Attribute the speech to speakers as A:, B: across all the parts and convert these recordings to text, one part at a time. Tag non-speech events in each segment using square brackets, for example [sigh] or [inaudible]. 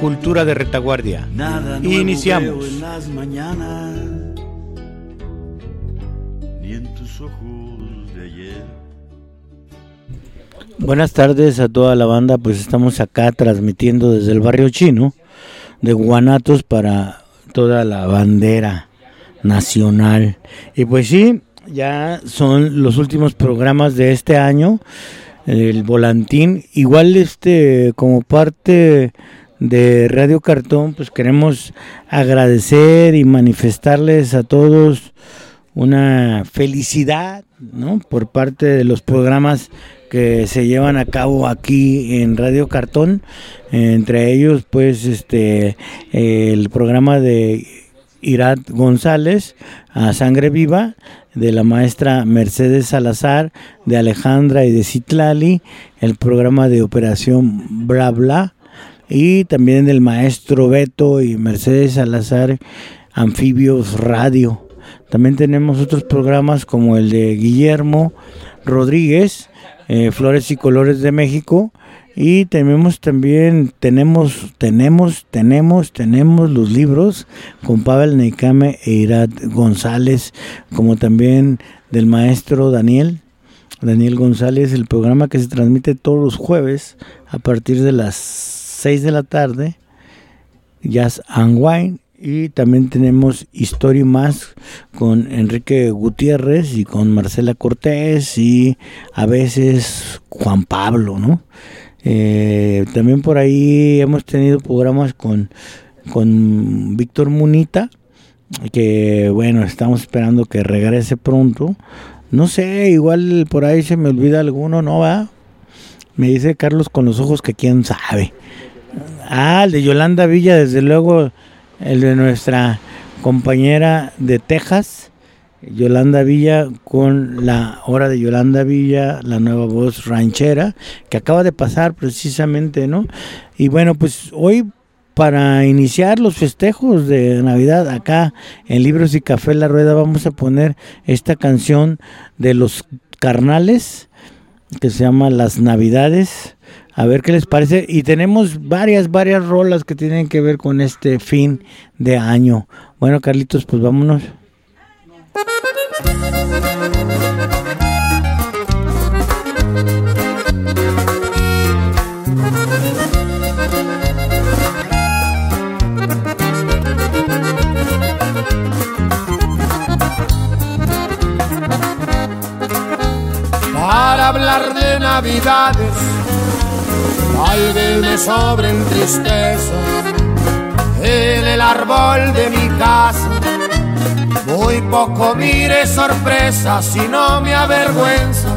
A: cultura de retaguardia. Y iniciamos. Buenas tardes a toda la banda, pues estamos acá transmitiendo desde el barrio chino de Guanatos para toda la bandera nacional. Y pues sí, ya son los últimos programas de este año, el volantín, igual este como parte de Radio Cartón, pues queremos agradecer y manifestarles a todos una felicidad, ¿no? Por parte de los programas que se llevan a cabo aquí en Radio Cartón, entre ellos pues este el programa de Irat González a Sangre Viva de la maestra Mercedes Salazar, de Alejandra y de Citlali, el programa de Operación Bla Bla y también del maestro Beto y Mercedes Salazar Anfibios Radio. También tenemos otros programas como el de Guillermo Rodríguez, eh, Flores y Colores de México. Y tenemos también, tenemos, tenemos, tenemos, tenemos los libros con Pavel Neikame e Irat González, como también del maestro Daniel, Daniel González, el programa que se transmite todos los jueves a partir de las 6 de la tarde, Jazz and Wine, y también tenemos Historia Más con Enrique Gutiérrez y con Marcela Cortés y a veces Juan Pablo, ¿no? Eh, también por ahí hemos tenido programas con, con Víctor Munita, que bueno, estamos esperando que regrese pronto. No sé, igual por ahí se me olvida alguno, ¿no va? Me dice Carlos con los ojos que quién sabe. Ah, el de Yolanda Villa, desde luego el de nuestra compañera de Texas, Yolanda Villa, con la hora de Yolanda Villa, la nueva voz ranchera, que acaba de pasar precisamente, ¿no? Y bueno, pues hoy para iniciar los festejos de Navidad acá en Libros y Café La Rueda vamos a poner esta canción de los carnales que se llama Las Navidades a ver qué les parece. Y tenemos varias, varias rolas que tienen que ver con este fin de año. Bueno, Carlitos, pues vámonos.
B: Para hablar de navidades Tal vez me sobren tristeza en el árbol de mi casa. Muy poco mire sorpresa si no me avergüenza.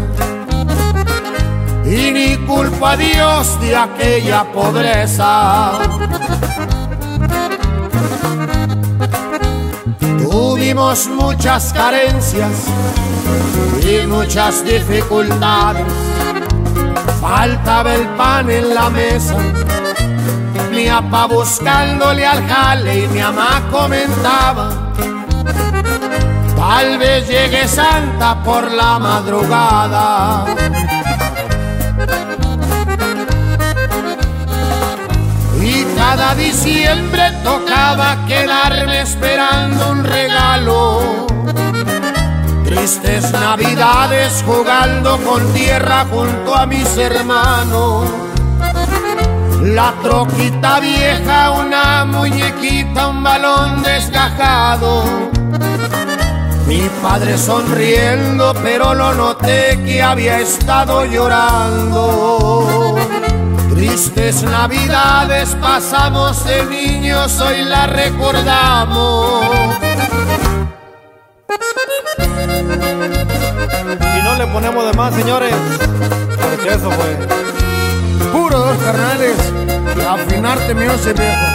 B: Y ni culpa a Dios de aquella pobreza. Tuvimos muchas carencias y muchas dificultades Faltaba el pan en la mesa. Mi papá buscándole al jale y mi mamá comentaba. Tal vez llegue Santa por la madrugada. Y cada diciembre tocaba quedarme esperando un regalo Tristes navidades jugando con tierra junto a mis hermanos. La troquita vieja, una muñequita, un balón desgajado. Mi padre sonriendo, pero lo noté que había estado llorando. Tristes navidades pasamos de niños, hoy la recordamos.
C: le ponemos de más, señores. Porque eso fue.
B: Puro dos carnales. Afinarte mi once viejo.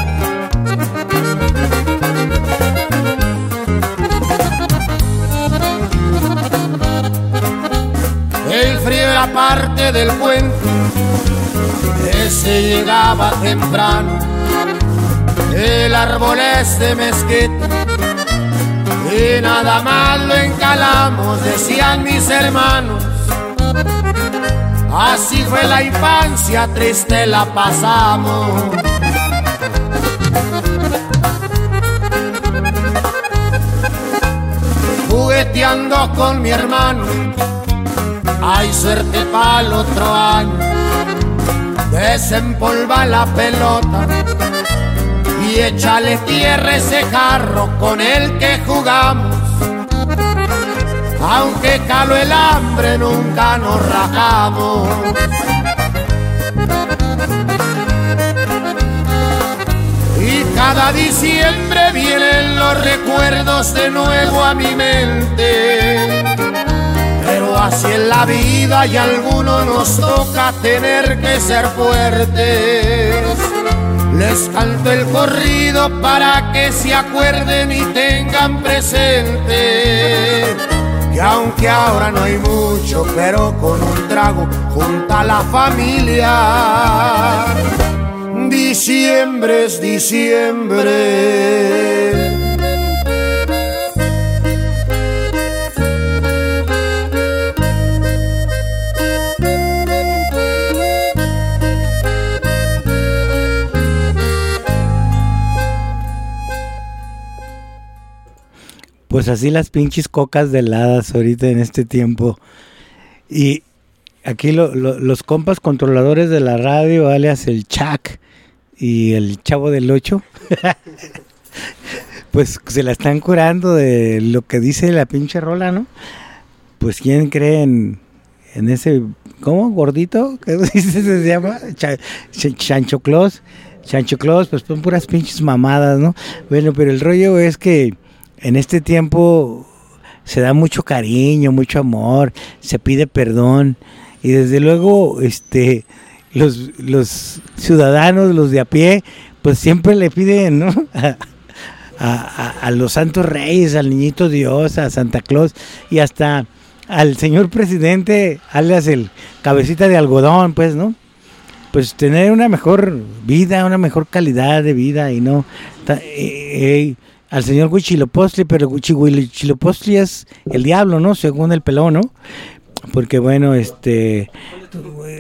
B: El frío era parte del puente que se llegaba temprano, el árbol es de y nada más lo encalamos, decían mis hermanos. Así fue la infancia, triste la pasamos. Jugueteando con mi hermano, hay suerte para el otro año. Desempolva la pelota y échale tierra ese jarro con el que jugamos aunque calo el hambre nunca nos rajamos. Y cada diciembre vienen los recuerdos de nuevo a mi mente. Pero así en la vida y a algunos nos toca tener que ser fuertes. Les canto el corrido para que se acuerden y tengan presente y aunque ahora no hay mucho, pero con un trago junta la familia. Diciembre es diciembre.
A: Pues así las pinches cocas de heladas ahorita en este tiempo. Y aquí los compas controladores de la radio, alias el Chac y el Chavo del Ocho, [laughs] pues se la están curando de lo que dice la pinche rola, ¿no? Pues quién cree en, ese, ¿cómo? ¿Gordito? ¿Qué [laughs] se llama? Chancho Claus. Chancho Claus, pues son puras pinches mamadas, ¿no? Bueno, pero el rollo es que en este tiempo se da mucho cariño, mucho amor, se pide perdón y desde luego este los, los ciudadanos, los de a pie, pues siempre le piden ¿no? [laughs] a, a, los santos reyes, al niñito Dios, a Santa Claus y hasta al señor presidente, alias el cabecita de algodón, pues, ¿no? Pues tener una mejor vida, una mejor calidad de vida y no... Eh, eh, al señor Huichilopostli, pero Huichilopostli es el diablo, ¿no? Según el pelón, ¿no? Porque bueno, este,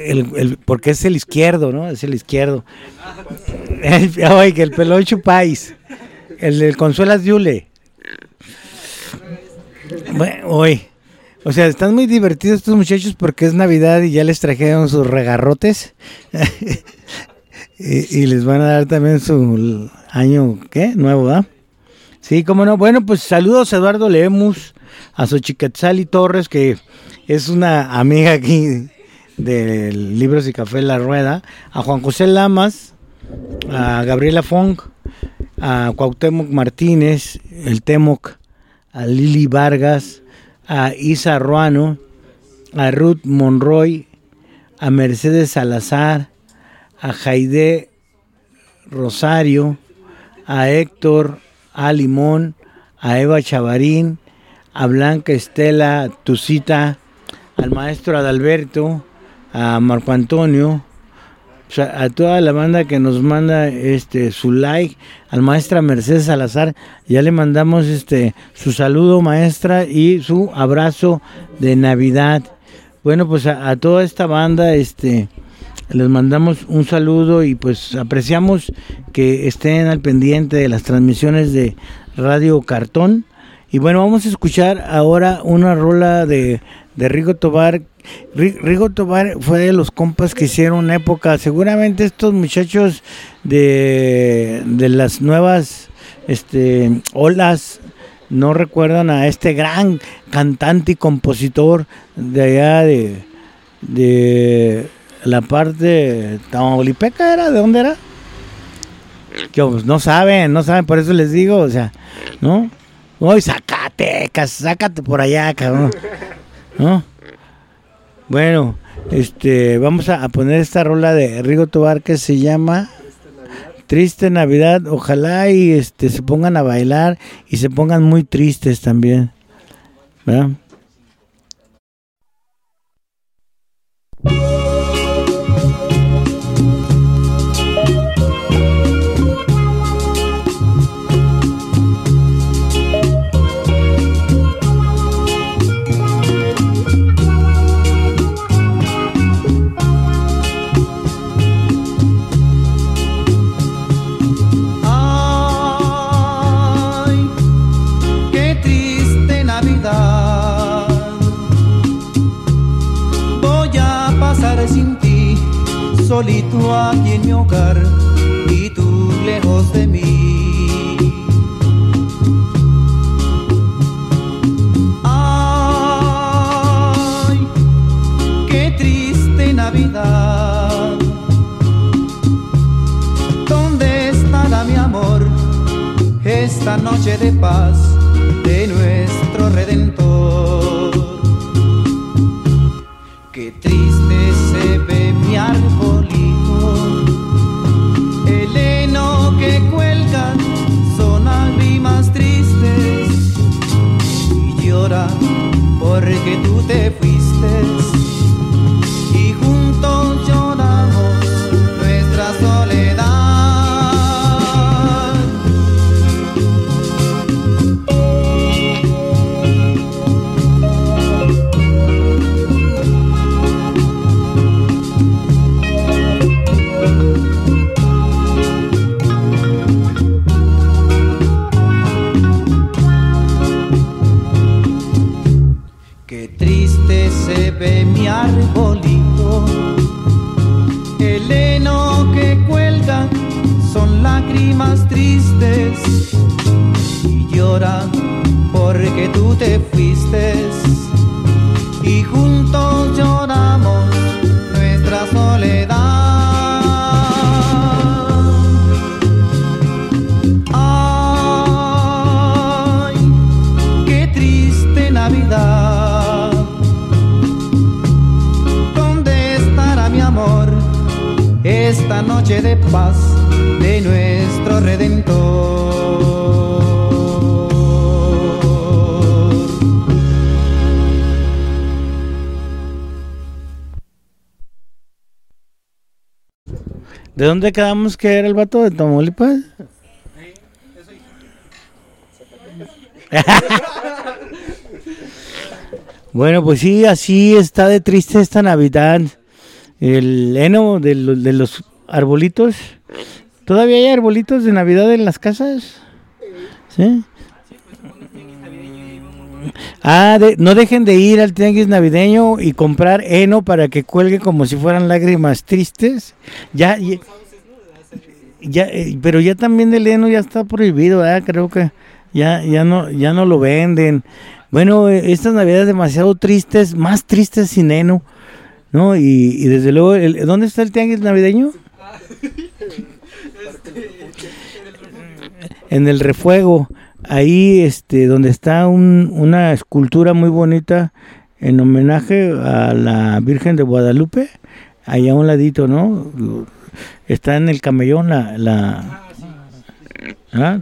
A: el, porque es el izquierdo, ¿no? Es el izquierdo. El, que el pelón chupáis, el del Consuelas Yule. Bueno, hoy. O sea, están muy divertidos estos muchachos porque es Navidad y ya les trajeron sus regarrotes. [laughs] y, y, les van a dar también su año, ¿qué? Nuevo, ¿ah? Sí, cómo no. Bueno, pues saludos a Eduardo Lemus, a Xochiquetzali Torres, que es una amiga aquí del Libros y Café La Rueda, a Juan José Lamas, a Gabriela Fong, a Cuauhtémoc Martínez, el Temoc, a Lili Vargas, a Isa Ruano, a Ruth Monroy, a Mercedes Salazar, a Jaide Rosario, a Héctor a Limón, a Eva Chavarín, a Blanca Estela Tucita, al maestro Adalberto, a Marco Antonio, a toda la banda que nos manda este su like, al maestra Mercedes Salazar, ya le mandamos este su saludo maestra y su abrazo de Navidad. Bueno, pues a, a toda esta banda este les mandamos un saludo y pues apreciamos que estén al pendiente de las transmisiones de Radio Cartón. Y bueno, vamos a escuchar ahora una rola de, de Rigo Tobar. Rigo Tobar fue de los compas que hicieron una época. Seguramente estos muchachos de, de las nuevas este, olas no recuerdan a este gran cantante y compositor de allá de, de la parte Tamaulipeca era, ¿de dónde era? Que pues, no saben, no saben, por eso les digo, o sea, ¿no? Uy, Zacatecas, sácate por allá, cabrón. ¿No? Bueno, este, vamos a, poner esta rola de Rigo Tobar que se llama Triste Navidad. Ojalá y este se pongan a bailar y se pongan muy tristes también. ¿Verdad?
D: Mi arbolito, el heno que cuelga son lágrimas tristes y llora porque tú te fuiste. Y juntos de nuestro Redentor?
A: ¿De dónde quedamos que era el vato de Tamaulipas? [laughs] bueno, pues sí, así está de triste esta Navidad. El heno de los arbolitos. ¿Todavía hay arbolitos de Navidad en las casas? ¿Sí? Ah, de- no dejen de ir al tianguis navideño y comprar heno para que cuelgue como si fueran lágrimas tristes. Ya, ya, eh, pero ya también el heno ya está prohibido. Creo que ya, ya no, ya no lo venden. Bueno, eh, estas navidades demasiado tristes, más tristes sin heno, ¿no? Y, y desde luego, el- ¿dónde está el tianguis navideño? En el refuego, ahí este donde está un- una escultura muy bonita en homenaje a la Virgen de Guadalupe, allá a un ladito, ¿no? Está en el camellón la, la ¿ah?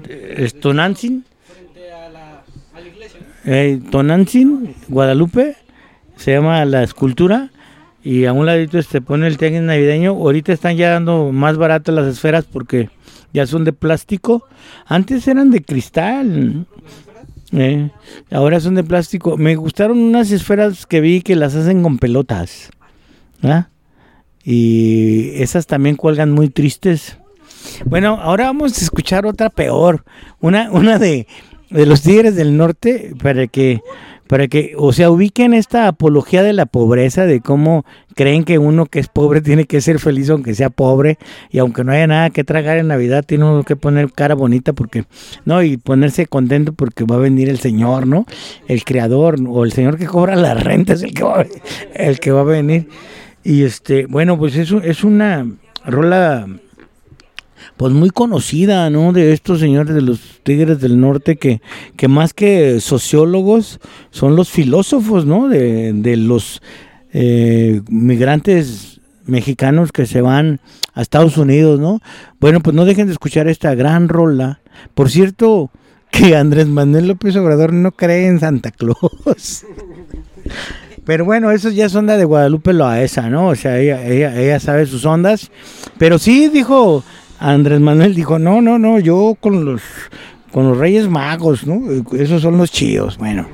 A: Eh, Guadalupe, se llama la escultura y a un ladito se pone el tianguis navideño. Ahorita están ya dando más baratas las esferas porque ya son de plástico. Antes eran de cristal. eh, ahora son de plástico. Me gustaron unas esferas que vi que las hacen con pelotas. ¿ah? Y esas también cuelgan muy tristes. Bueno, ahora vamos a escuchar otra peor. Una, una de, de los Tigres del Norte para que para que, o sea, ubiquen esta apología de la pobreza, de cómo creen que uno que es pobre [laughs] tiene que ser feliz aunque sea pobre y aunque no haya nada que tragar en Navidad, tiene uno que poner cara bonita porque, no, y ponerse contento porque va a venir el Señor, ¿no? El Creador o el Señor que cobra la renta es el que va, a- el que va a venir. Y este, bueno, pues eso es una rola pues muy conocida, ¿no? De estos señores de los Tigres del Norte que, que más que sociólogos son los filósofos, ¿no? De, de los eh, migrantes mexicanos que se van a Estados Unidos, ¿no? Bueno, pues no dejen de escuchar esta gran rola. Por cierto, que Andrés Manuel López Obrador no cree en Santa Claus. [laughs] Pero bueno, eso ya es onda de Guadalupe Loaesa, ¿no? O sea, ella, ella, ella sabe sus ondas. Pero sí dijo, Andrés Manuel dijo, no, no, no, yo con los, con los Reyes Magos, ¿no? Esos son los chidos. Bueno,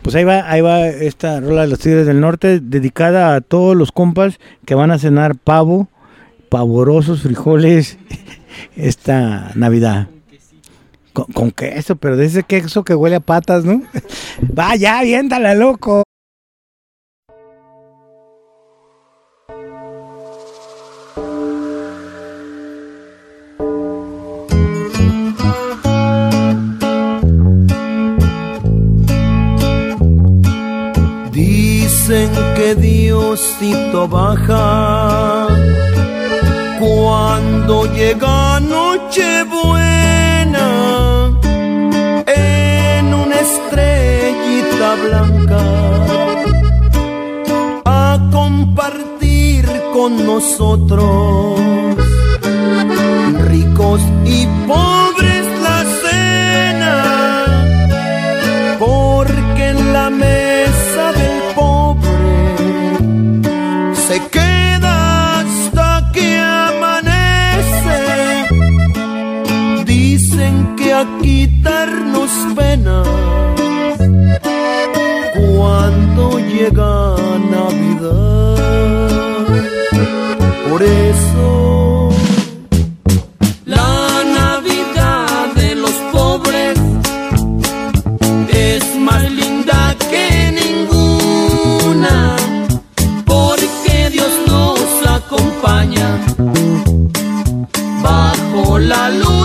A: pues ahí va, ahí va esta rola de los Tigres del Norte, dedicada a todos los compas que van a cenar pavo, pavorosos frijoles, [laughs] esta Navidad. Con, con queso, pero de ese queso que huele a patas, ¿no? [laughs] Vaya, aviéntala, loco.
E: Diosito baja. Cuando llega Nochebuena en una estrellita blanca a compartir con nosotros ricos y pobres por eso. La Navidad de los pobres es más linda que ninguna, porque Dios nos acompaña bajo la luz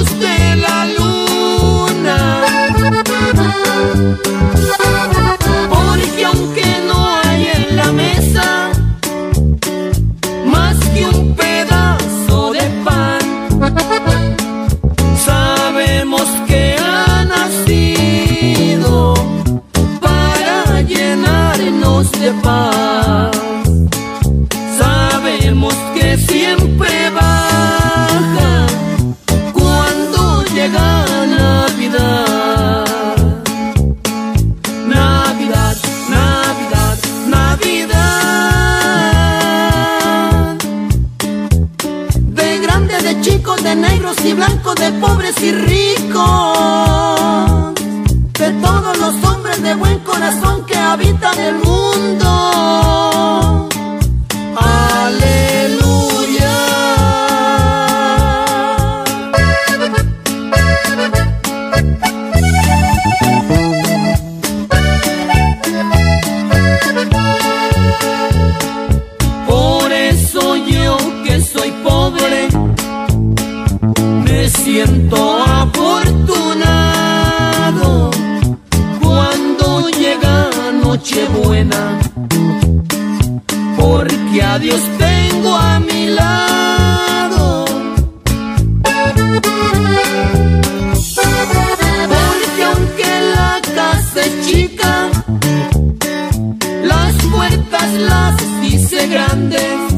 E: hice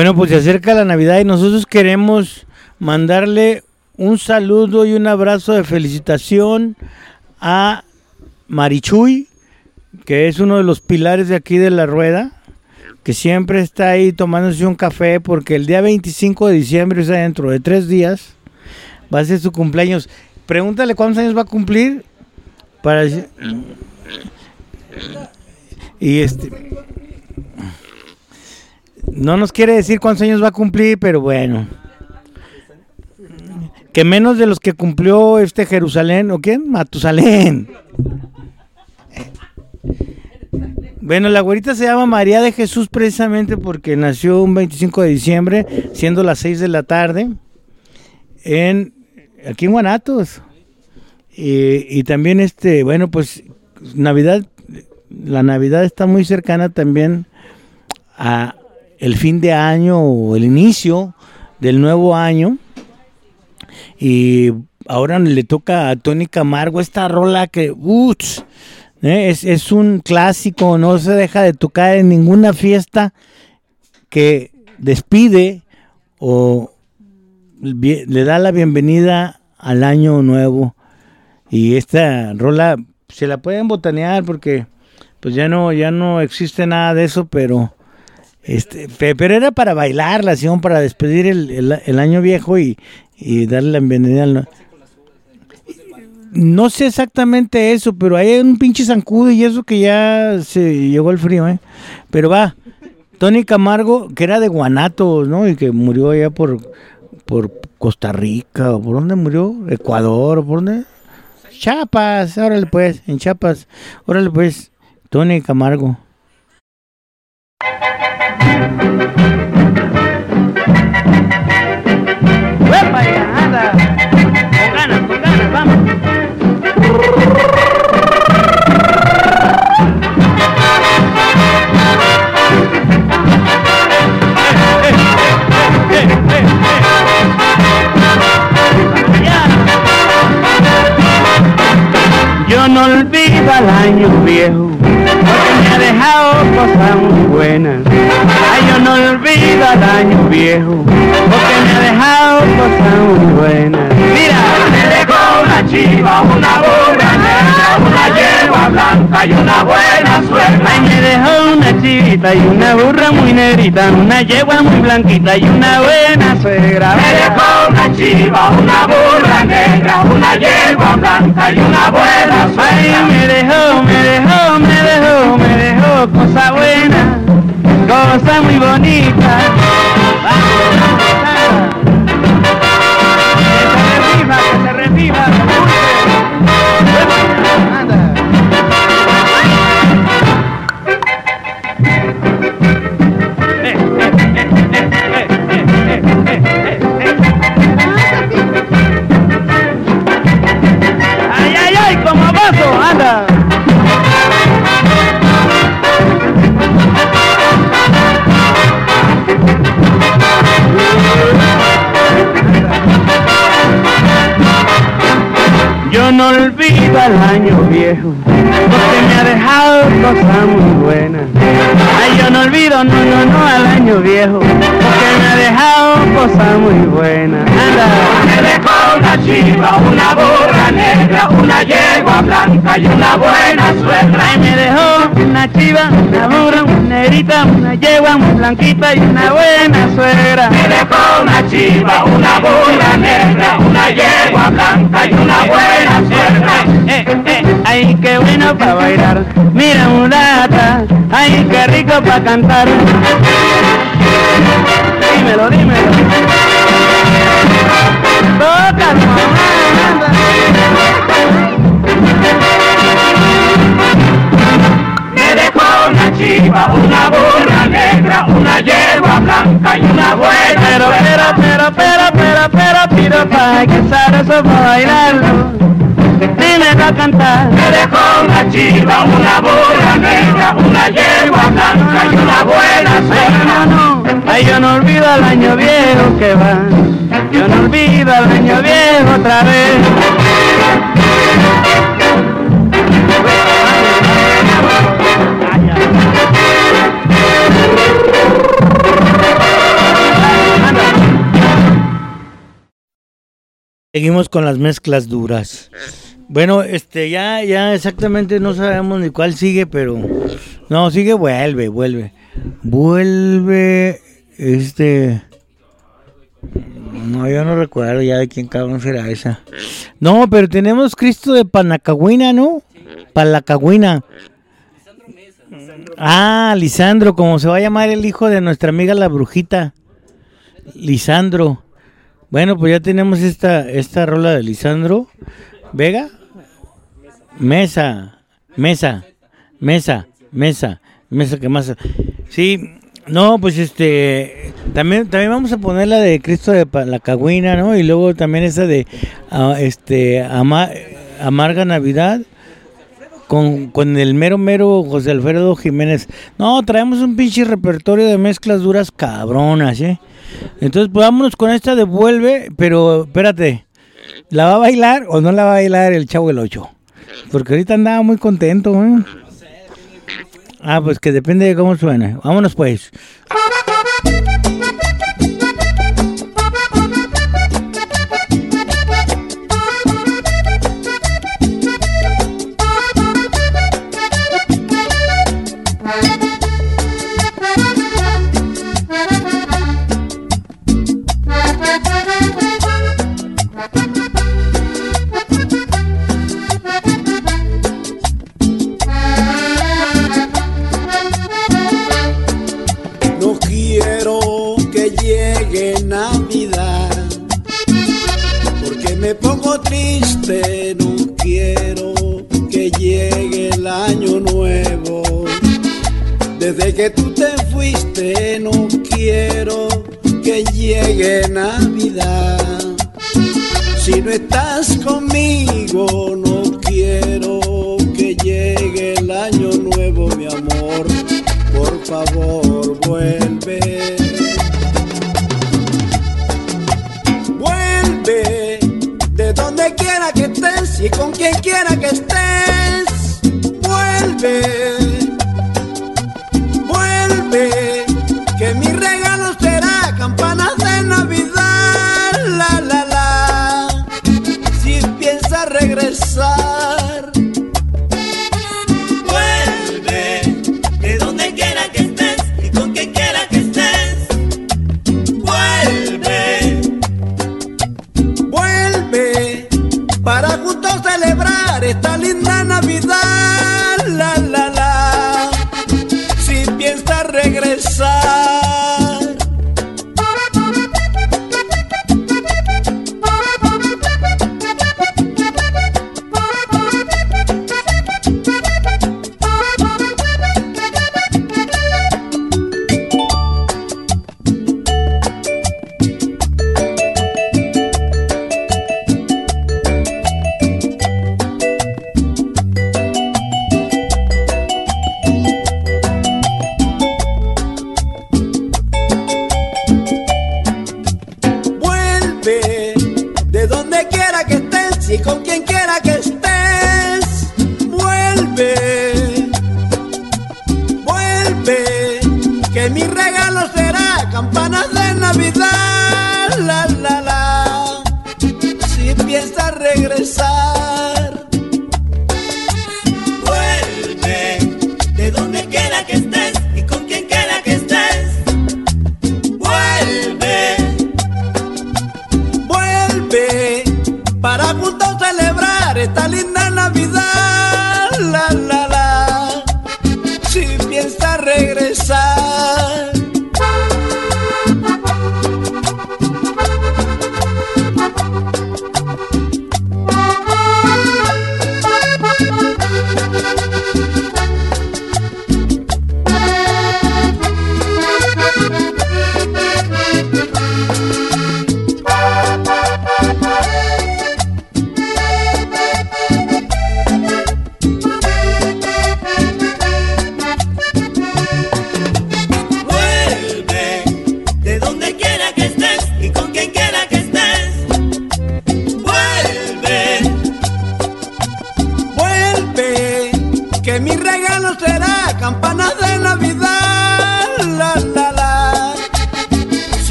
A: Bueno, pues se acerca la Navidad y nosotros queremos mandarle un saludo y un abrazo de felicitación a Marichuy, que es uno de los pilares de aquí de la rueda, que siempre está ahí tomándose un café porque el día 25 de diciembre, o sea, dentro de tres días, va a ser su cumpleaños. Pregúntale cuántos años va a cumplir para... Y este... No nos quiere decir cuántos años va a cumplir, pero bueno. Que menos de los que cumplió este Jerusalén, ¿o quién? Matusalén. Bueno, la güerita se llama María de Jesús precisamente porque nació un 25 de diciembre, siendo las 6 de la tarde, en aquí en Guanatos. Y, y también este, bueno, pues Navidad, la Navidad está muy cercana también a el fin de año o el inicio del nuevo año. Y ahora le toca a Tony Camargo esta rola que, ¿eh? es, es un clásico, no se deja de tocar en ninguna fiesta que despide o le da la bienvenida al año nuevo. Y esta rola se la pueden botanear porque pues ya no ya no existe nada de eso, pero este pe- pero era para bailarla, ¿sí? para despedir el, el- año viejo y, y darle la bienvenida al no sé exactamente eso, pero hay un pinche zancudo y eso que ya se llegó el frío, ¿eh? Pero va, Tony Camargo, que era de Guanatos, ¿no? Y que murió allá por, por Costa Rica, o por dónde murió, Ecuador, o por dónde. Chiapas, órale pues, en Chiapas, órale pues, Tony Camargo.
F: Al año viejo, porque me ha dejado cosas muy buenas. Ay, yo no olvido al año viejo, porque me ha dejado cosas muy buenas. Mira, me dejó una chiva, una yegua blanca y una buena suegra. Ay, me dejó una chivita y una burra muy negrita, una yegua muy blanquita y una buena suegra. Me dejó una chiva, una burra negra, una yegua blanca y una buena suegra. Ay, me dejó, me dejó, me dejó, me dejó cosa buena, cosa muy bonita. No olvido al año viejo, porque me ha dejado cosas muy buenas. Ay, yo no olvido, no, no, no, al año viejo, dejado cosas muy buenas. Anda. Me dejó una chiva, una burra negra, una yegua blanca y una buena suegra. Me dejó una chiva, una burra, una negrita, una yegua muy blanquita y una buena suegra. Me dejó una chiva, una burra negra, una yegua blanca y una buena suegra. Eh, eh, ay, qué bueno para bailar. Mira, mulata, ay, qué rico para cantar. Dímelo, dímelo. Toca, me dejó una chiva, una burra negra, una yegua blanca y una buena Pero, pero, pero, pero, pero, pero, pido pa' que eso para bailarlo Dímelo a cantar. Me dejó una chiva, una burra negra, una yegua blanca y una buena suegra. No, no, ay, yo no olvido al año viejo que va. Yo no olvido al año viejo otra vez.
A: Seguimos con las mezclas duras. Bueno, este, ya, ya exactamente no sabemos ni cuál sigue, pero no, sigue, vuelve, vuelve. Vuelve, este, no, yo no recuerdo ya de quién cabrón será esa. No, pero tenemos Cristo de Panacagüina, ¿no? Panacagüina. Ah, Lisandro, como se va a llamar el hijo de nuestra amiga la brujita. Lisandro. Bueno, pues ya tenemos esta, esta rola de Lisandro Vega. Mesa, mesa, mesa, mesa, mesa, que más. Sí, no, pues este, también, también vamos a poner la de Cristo de la Cagüina, ¿no? Y luego también esa de, ah, este, Ama- Amarga Navidad. Con, con el mero mero José Alfredo Jiménez. No, traemos un pinche repertorio de mezclas duras cabronas, ¿eh? Entonces, pues vámonos con esta de Vuelve, pero espérate. ¿La va a bailar o no la va a bailar el chavo del 8? Porque ahorita andaba muy contento, ¿eh? Ah, pues que depende de cómo suena. Vámonos pues.
G: Me pongo triste, no quiero que llegue el año nuevo. Desde que tú te fuiste, no quiero que llegue Navidad. Si no estás conmigo, no quiero que llegue el año nuevo, mi amor. Por favor, vuelve. Quiera que estés y con quien quiera que estés. Vuelve. Vuelve. Para juntos celebrar esta linda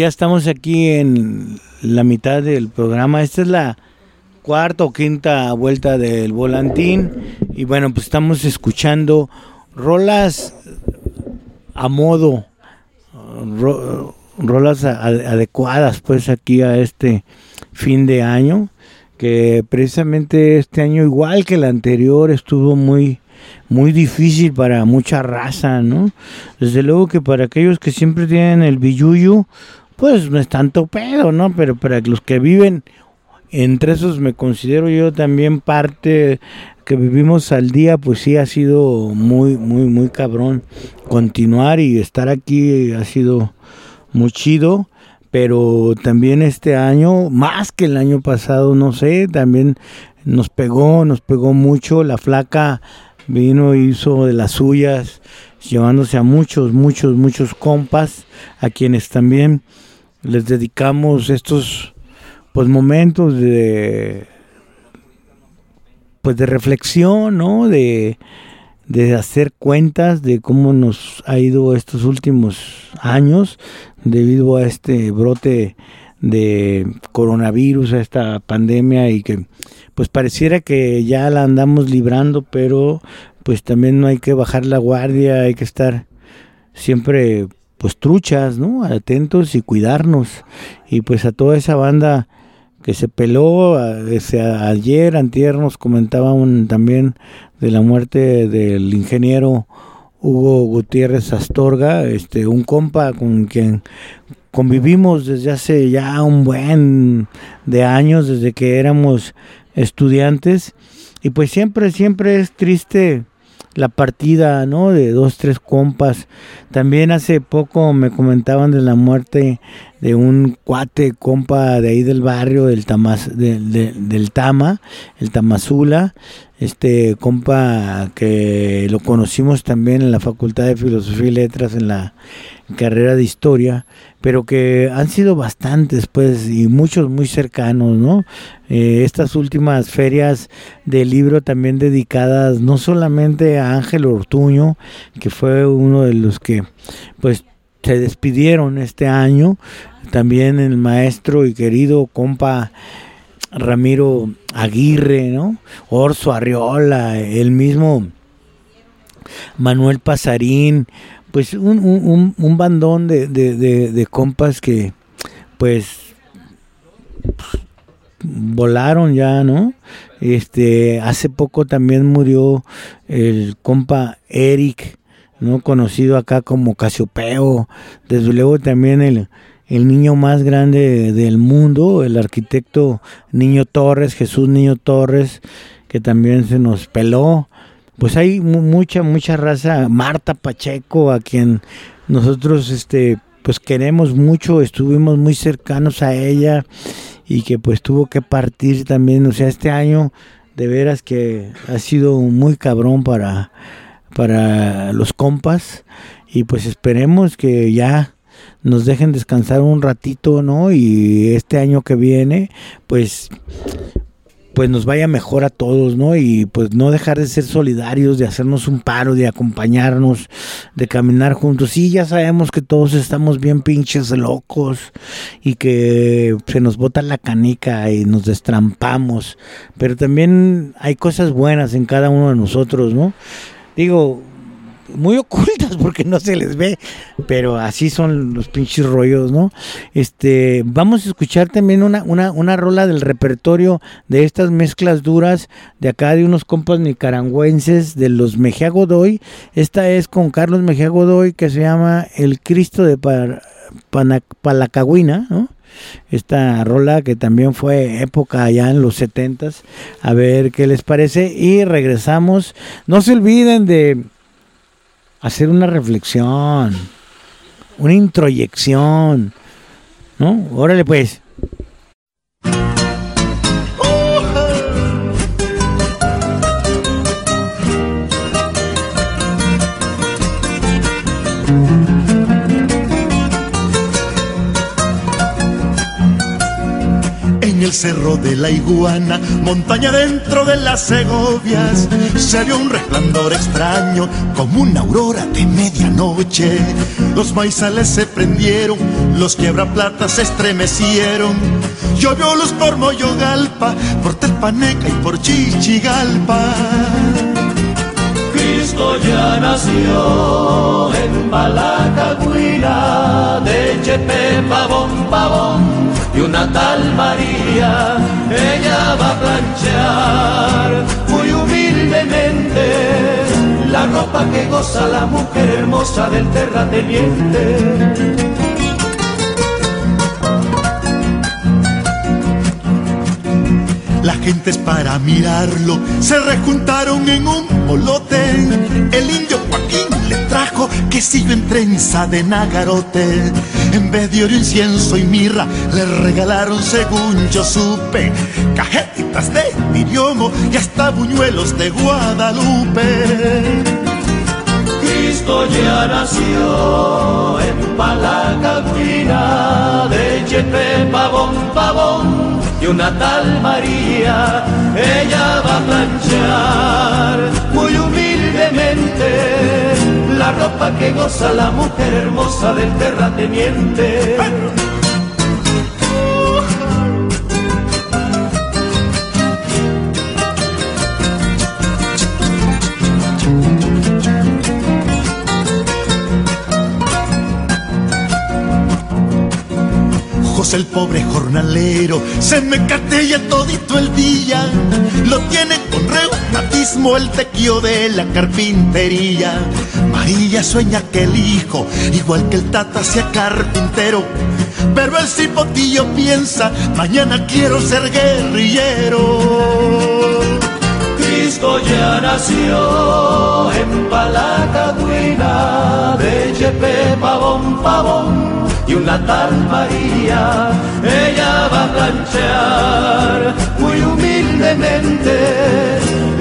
A: ya estamos aquí en la mitad del programa. Esta es la cuarta o quinta vuelta del volantín. Y bueno, pues estamos escuchando rolas a modo, ro- rolas adecuadas pues aquí a este fin de año. Que precisamente este año, igual que el anterior, estuvo muy muy difícil para mucha raza, ¿no? Desde luego que para aquellos que siempre tienen el billuyo, pues no es tanto pedo, ¿no? Pero para los que viven entre esos me considero yo también parte que vivimos al día, pues sí ha sido muy, muy, muy cabrón continuar y estar aquí ha sido muy chido. pero también este año, más que el año pasado, no sé, también nos pegó, nos pegó mucho. La flaca vino hizo de las suyas, llevándose a muchos, muchos, muchos compas, a quienes también les dedicamos estos pues momentos de pues de reflexión, ¿no? De, de hacer cuentas de cómo nos ha ido estos últimos años debido a este brote de coronavirus, a esta pandemia y que pues pareciera que ya la andamos librando, pero pues también no hay que bajar la guardia, hay que estar siempre pues truchas, ¿no? Atentos y cuidarnos. Y pues a toda esa banda que se peló, ese, ayer, antier nos comentaban también de la muerte del ingeniero Hugo Gutiérrez Astorga, este, un compa con quien convivimos desde hace ya un buen de años, desde que éramos estudiantes, y pues siempre, siempre es triste la partida, ¿no? De dos, tres compas. También hace poco me comentaban de la muerte de un cuate compa de ahí del barrio, del, del Tama, el Tamazula, este compa que lo conocimos también en la Facultad de Filosofía y Letras, en la carrera de Historia, pero que han sido bastantes, pues, y muchos muy cercanos, ¿no? Eh, estas últimas ferias de libro también dedicadas no solamente a Ángel Ortuño, que fue uno de los que, pues, se despidieron este año, también el maestro y querido compa Ramiro Aguirre, ¿no? Orso Arriola, el mismo Manuel Pasarín, pues un, un, bandón de, de, compas que pues volaron ya, ¿no? Este, hace poco también murió el compa Eric, ¿no? Conocido acá como Casiopeo, desde luego también el, el niño más grande del mundo, el arquitecto Niño Torres, Jesús Niño Torres, que también se nos peló. Pues hay mucha, mucha raza, Marta Pacheco, a quien nosotros este, pues queremos mucho, estuvimos muy cercanos a ella y que pues tuvo que partir también, o sea, este año de veras que ha sido muy cabrón para, para los compas y pues esperemos que ya nos dejen descansar un ratito, ¿no? Y este año que viene, pues pues nos vaya mejor a todos, ¿no? Y pues no dejar de ser solidarios, de hacernos un paro, de acompañarnos, de caminar juntos. Sí, ya sabemos que todos estamos bien pinches locos y que se nos bota la canica y nos destrampamos, pero también hay cosas buenas en cada uno de nosotros, ¿no? Digo, muy ocultas [laughs] porque no se les ve, pero así son los pinches rollos, ¿no? Este, vamos a escuchar también una, una, una rola del repertorio de estas mezclas duras de acá de unos compas nicaragüenses de los Mejía Godoy. Esta es con Carlos Mejía Godoy que se llama El Cristo de Palacagüina, ¿no? esta rola que también fue época allá en los setentas a ver qué les parece y regresamos no se olviden de hacer una reflexión, una introyección, ¿no? Órale pues.
H: El cerro de la iguana, montaña dentro de las Segovias, se vio un resplandor extraño como una aurora de medianoche. Los maizales se prendieron, los quiebraplatas se estremecieron. Llovió luz por Moyogalpa, por Telpaneca y por Chichigalpa.
I: Cristo ya nació en Balacagüina, de Chepe Pavón Pavón tal María, ella va a planchar muy humildemente la ropa que goza la mujer hermosa del terrateniente.
H: La gente es para mirarlo, se rejuntaron en un molote. El indio Joaquín le trajo quesillo en trenza de nagarote. En vez de oro, incienso y mirra, le regalaron, según yo supe, cajetitas de miriomo y hasta buñuelos de Guadalupe.
I: Cristo ya nació en Palacagüina, de Chepe Pavón Pavón y una tal María, ella va a planchar muy humildemente la ropa que goza la mujer hermosa del terrateniente.
H: El pobre jornalero se me catella todito el día. Lo tiene con reumatismo el tequio de la carpintería. María sueña que el hijo, igual que el tata, sea carpintero. Pero el cipotillo piensa, mañana quiero ser guerrillero.
I: Cristo ya nació en Palacagüina, de Chepe Pavón Pavón y una tal María, ella va a planchar muy humildemente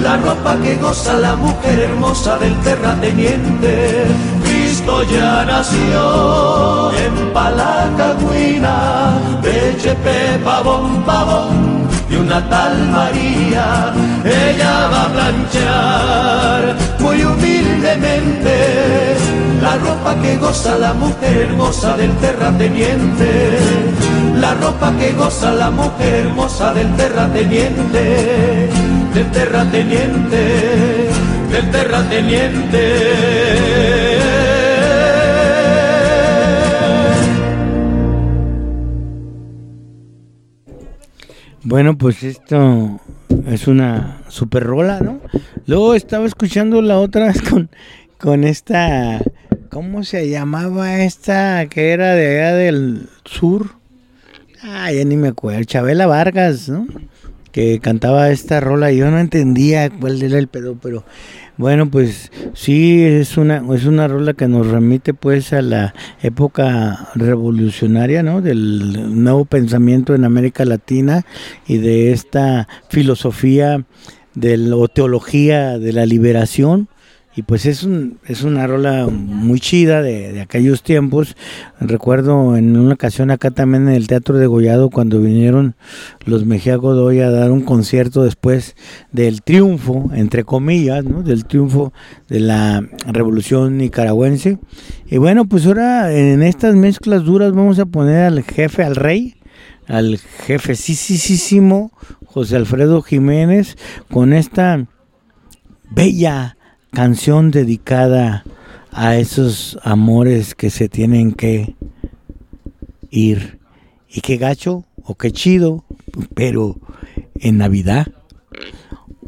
I: la ropa que goza la mujer hermosa del terrateniente. Cristo ya nació en Palacagüina, de Chepe Pavón una tal María, ella va a planchar muy humildemente la ropa que goza la mujer hermosa del terrateniente, la ropa que goza la mujer hermosa del terrateniente, del terrateniente, del terrateniente.
A: Bueno, pues esto es una super rola, ¿no? Luego estaba escuchando la otra [laughs] con, con esta, ¿cómo se llamaba esta que era de allá del sur? Ah, ya ni me acuerdo, Chabela Vargas, ¿no? Que cantaba esta rola yo no entendía cuál era el pedo, pero bueno, pues sí, es una, es una rola que nos remite pues a la época revolucionaria, ¿no? Del nuevo pensamiento en América Latina y de esta filosofía de la, o teología de la liberación. Y pues es, un, es una rola muy chida de, aquellos tiempos. Recuerdo en una ocasión acá también en el Teatro de Gollado cuando vinieron los Mejía Godoy a dar un concierto después del triunfo, entre comillas, ¿no? del triunfo de la revolución nicaragüense. Y bueno, pues ahora en estas mezclas duras vamos a poner al jefe, al rey, al jefe José Alfredo Jiménez con esta bella canción dedicada a esos amores que se tienen que ir. Y qué gacho o qué chido, pero en Navidad.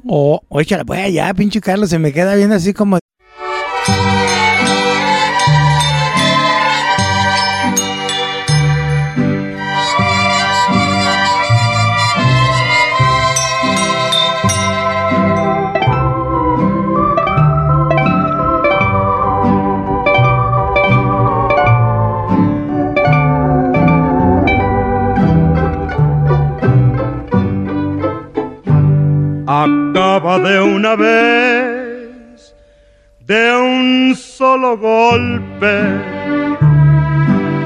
A: O, oh, échala, pues allá, pinche Carlos, se me queda viendo así como.
J: Una vez, de un solo golpe.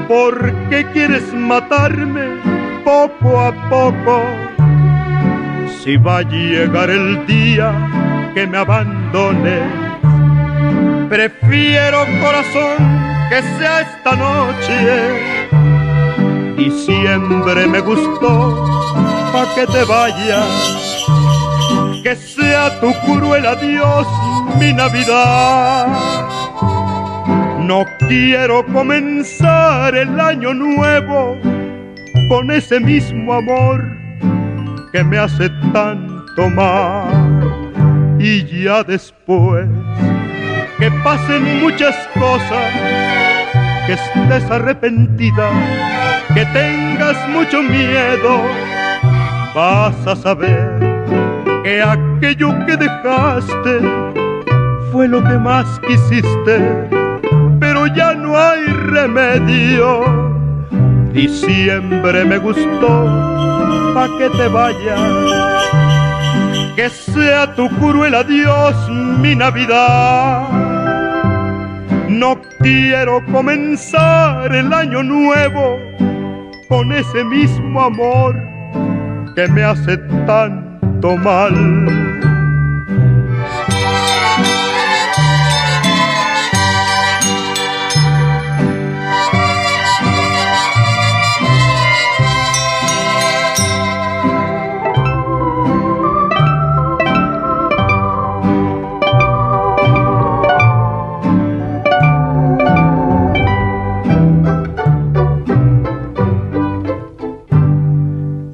J: ¿Por qué quieres matarme poco a poco? Si va a llegar el día que me abandones, prefiero corazón que sea esta noche. Y siempre me gustó pa' que te vayas que sea tu cruel adiós mi Navidad. No quiero comenzar el año nuevo con ese mismo amor que me hace tanto mal. Y ya después que pasen muchas cosas, que estés arrepentida, que tengas mucho miedo, vas a saber que aquello que dejaste fue lo que más quisiste, pero ya no hay remedio. Diciembre me gustó, pa' que te vayas, que sea tu cruel adiós mi Navidad. No quiero comenzar el año nuevo con ese mismo amor que me hace tanto mal.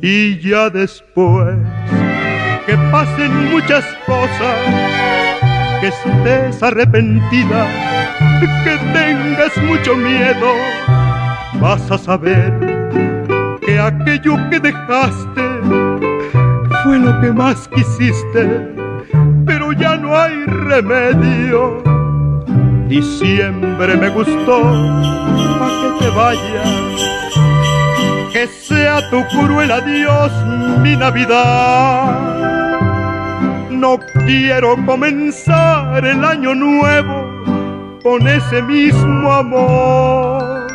J: Y ya después que pasen muchas cosas, que estés arrepentida, que tengas mucho miedo, vas a saber que aquello que dejaste fue lo que más quisiste, pero ya no hay remedio. Diciembre me gustó, pa' que te vayas que sea tu cruel adiós mi Navidad. No quiero comenzar el año nuevo con ese mismo amor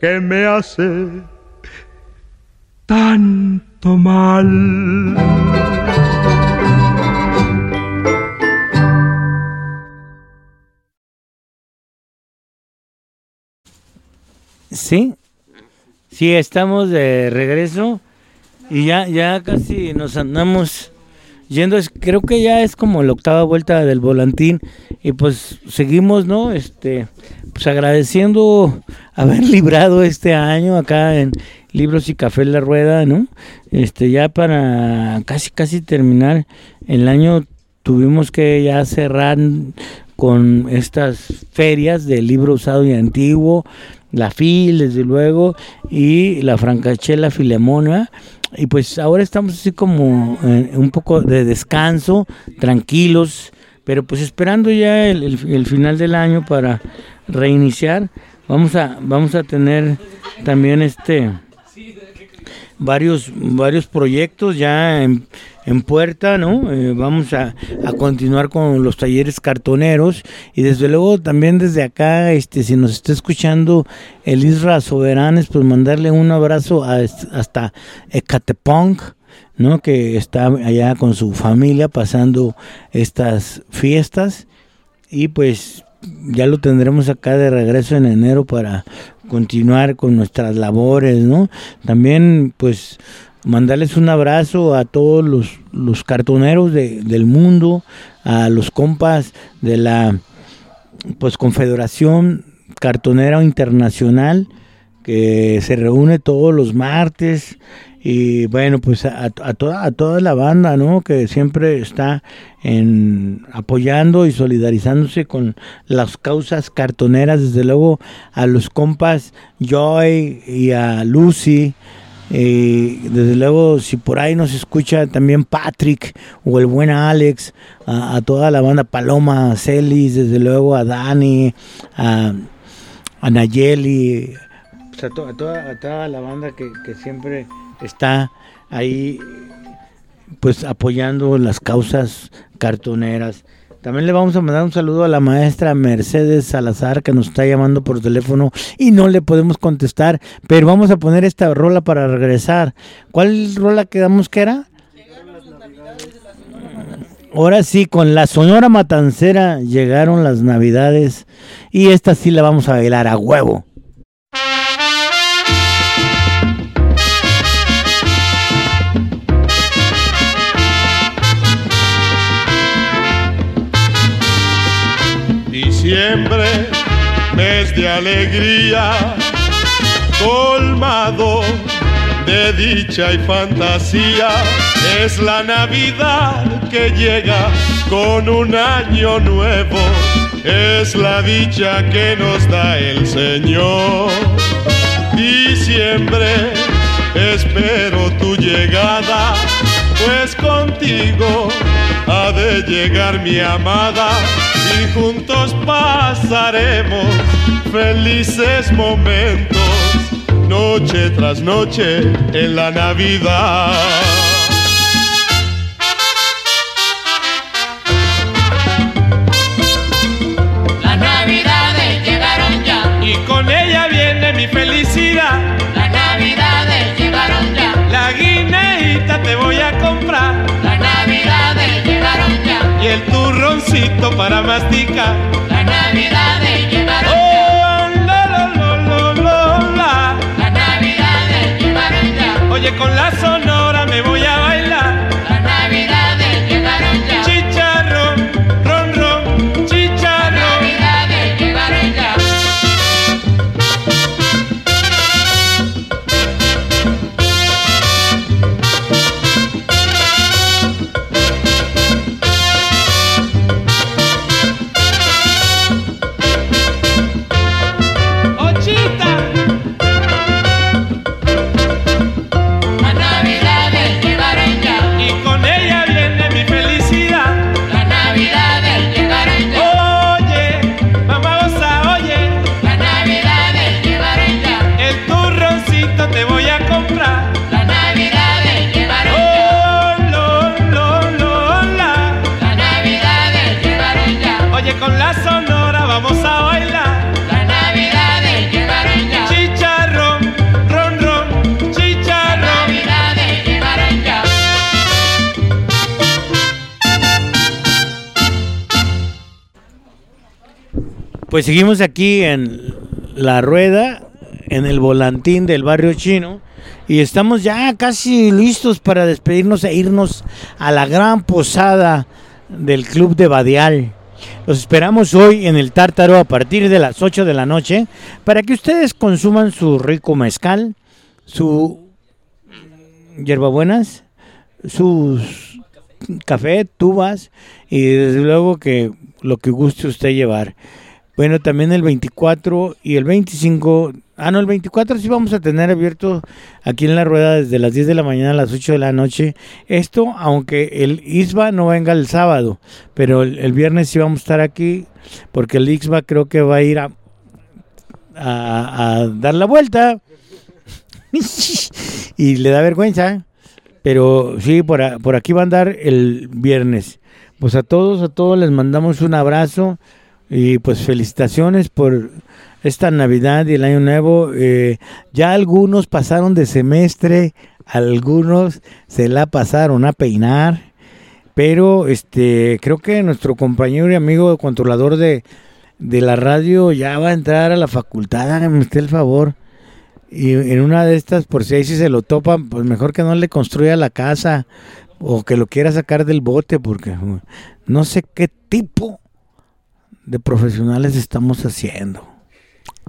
J: que me hace tanto mal.
A: Sí, sí, estamos de regreso y ya, ya casi nos andamos yendo. Creo que ya es como la octava vuelta del volantín y pues seguimos, ¿no? Este, pues agradeciendo haber [laughs] librado este año acá en Libros y Café La Rueda, ¿no? Este, ya para casi, casi terminar el año tuvimos que ya cerrar con estas ferias de libro usado y antiguo, la FIL, desde luego, y la Francachela Filemona. Y pues ahora estamos así como eh, un poco de descanso, tranquilos, pero pues esperando ya el, el- el final del año para reiniciar. Vamos a, vamos a tener también este varios varios proyectos ya en, puerta, ¿no? Eh, vamos a, a continuar con los talleres cartoneros y desde luego también desde acá, este, si nos está escuchando el Isra Soberanes, pues mandarle un abrazo a, hasta Ecatepong, ¿no? Que está allá con su familia pasando estas fiestas y pues ya lo tendremos acá de regreso en enero para continuar con nuestras labores, ¿no? También, pues, mandarles un abrazo a todos los, los cartoneros de- del mundo, a los compas de la, pues, Confederación Cartonera Internacional, que se reúne todos los martes y bueno pues a, toda a toda la banda no que siempre está en apoyando y solidarizándose con las causas cartoneras desde luego a los compas Joy y a Lucy. Desde luego si por ahí nos escucha también Patrick o el buen Alex a, a toda la banda Paloma Celis desde luego a Dani a, a Nayeli a toda, a toda la banda que, que siempre está ahí pues apoyando las causas cartoneras. También le vamos a mandar un saludo a la maestra Mercedes Salazar que nos está llamando por teléfono y no le podemos contestar, pero vamos a poner esta rola para regresar. ¿Cuál rola quedamos que era? Ahora sí, con la Sonora Matancera llegaron las Navidades y esta sí la vamos a bailar a huevo.
J: Alegría, colmado de dicha y fantasía, es la Navidad que llega con un año nuevo, es la dicha que nos da el Señor. Diciembre, espero tu llegada,
K: llegar mi amada juntos pasaremos felices momentos, noche tras noche en la Navidad. Para masticar.
L: las navidades llegaron ya,
K: Oh, la, la, la, la, la, la.
L: las navidades llegaron ya,
K: Oye, con la
A: Pues seguimos aquí en la rueda, en el volantín del barrio chino, y estamos ya casi listos para despedirnos e irnos a la gran posada del Club de Badial. Los esperamos hoy en el Tártaro a partir de las 8 de la noche para que ustedes consuman su rico mezcal, su hierbabuenas, sus café, tubas y desde luego que lo que guste usted llevar. Bueno, también el 24 y el 25, ah no, el 24 sí vamos a tener abierto aquí en la rueda desde las 10 de la mañana a las 8 de la noche. Esto, aunque el ISBA no venga el sábado, pero el, viernes sí vamos a estar aquí porque el ISBA creo que va a ir a, dar la vuelta [laughs] y le da vergüenza. Pero sí, por, a- por aquí va a andar el viernes. Pues a todos, a todos les mandamos un abrazo y pues felicitaciones por esta Navidad y el Año Nuevo. Eh, ya algunos pasaron de semestre, algunos se la pasaron a peinar, pero este creo que nuestro compañero y amigo controlador de, de la radio ya va a entrar a la facultad, hágame usted el favor. Y en una de estas, por si ahí sí se lo topan, pues mejor que no le construya la casa o que lo quiera sacar del bote, porque no sé qué tipo de profesionales estamos haciendo.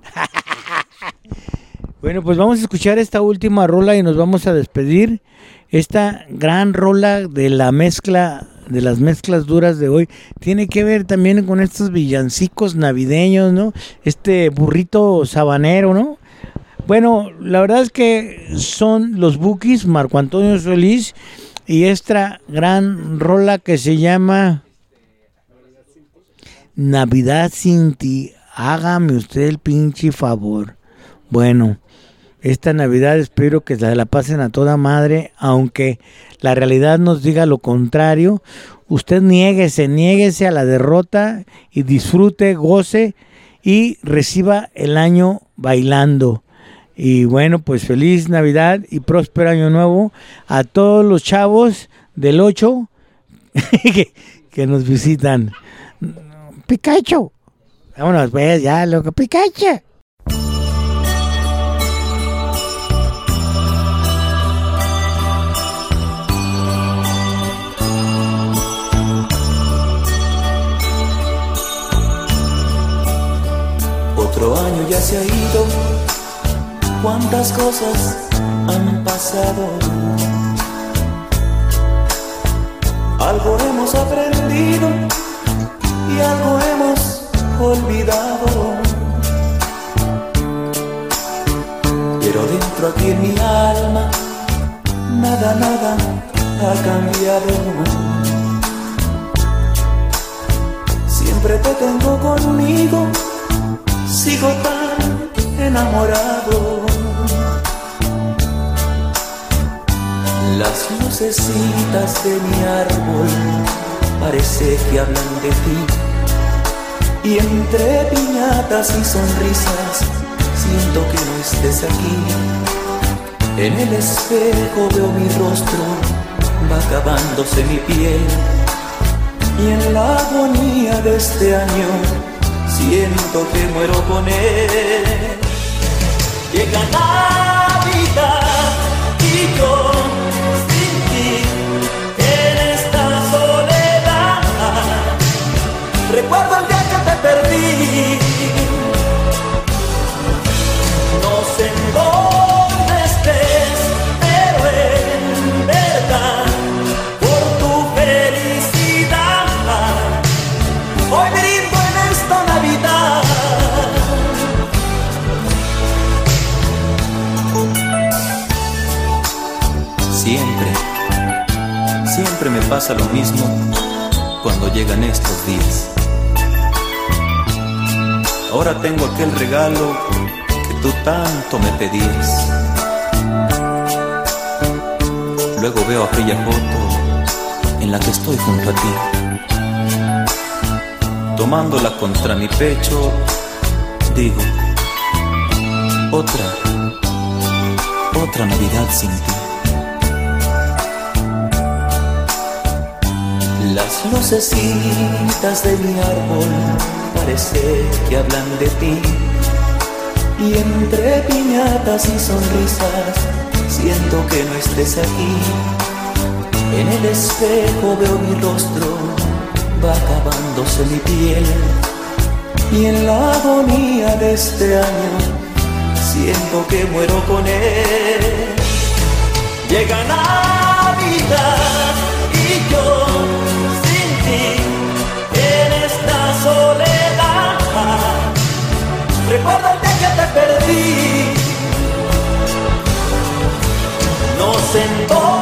A: [laughs] bueno, pues vamos a escuchar esta última rola y nos vamos a despedir. Esta gran rola de la mezcla, de las mezclas duras de hoy, tiene que ver también con estos villancicos navideños, ¿no? Este burrito sabanero, ¿no? Bueno, la verdad es que son los Bookies, Marco Antonio Solís, y esta gran rola que se llama Navidad sin ti. Hágame usted el pinche favor. Bueno, esta Navidad espero que la pasen a toda madre, aunque la realidad nos diga lo contrario. Usted niéguese, niéguese a la derrota y disfrute, goce y reciba el año bailando. Y bueno, pues feliz Navidad y próspero año nuevo a todos los chavos del 8 [laughs] que, que nos visitan. Pikachu. Vámonos, pues, ya, loco. Pikachu.
M: Otro año ya se ha ido, cuántas cosas han pasado. Algo hemos aprendido y algo hemos olvidado. Pero dentro aquí en mi alma, nada, nada ha cambiado. siempre te tengo conmigo, sigo tan enamorado. Las lucecitas de mi árbol parece que hablan de ti. Y entre piñatas y sonrisas siento que no estés aquí. En el espejo veo mi rostro, va acabándose mi piel. Y en la agonía de este año siento que muero con él. Llega Navidad y yo perdí. No sé en dónde estés, pero en verdad, por tu felicidad, hoy brindo en esta Navidad. Siempre, siempre me pasa lo mismo cuando llegan estos días. Ahora tengo aquel regalo que tú tanto me pedías. Luego veo aquella foto en la que estoy junto a ti. Tomándola contra mi pecho, digo, otra, otra Navidad sin ti. Las lucecitas de mi árbol parece que hablan de ti. Y entre piñatas y sonrisas siento que no estés aquí. En el espejo veo mi rostro, va acabándose mi piel. Y en la agonía de este año siento que muero con él. Llega Navidad recordarte que te perdí. Nos sentó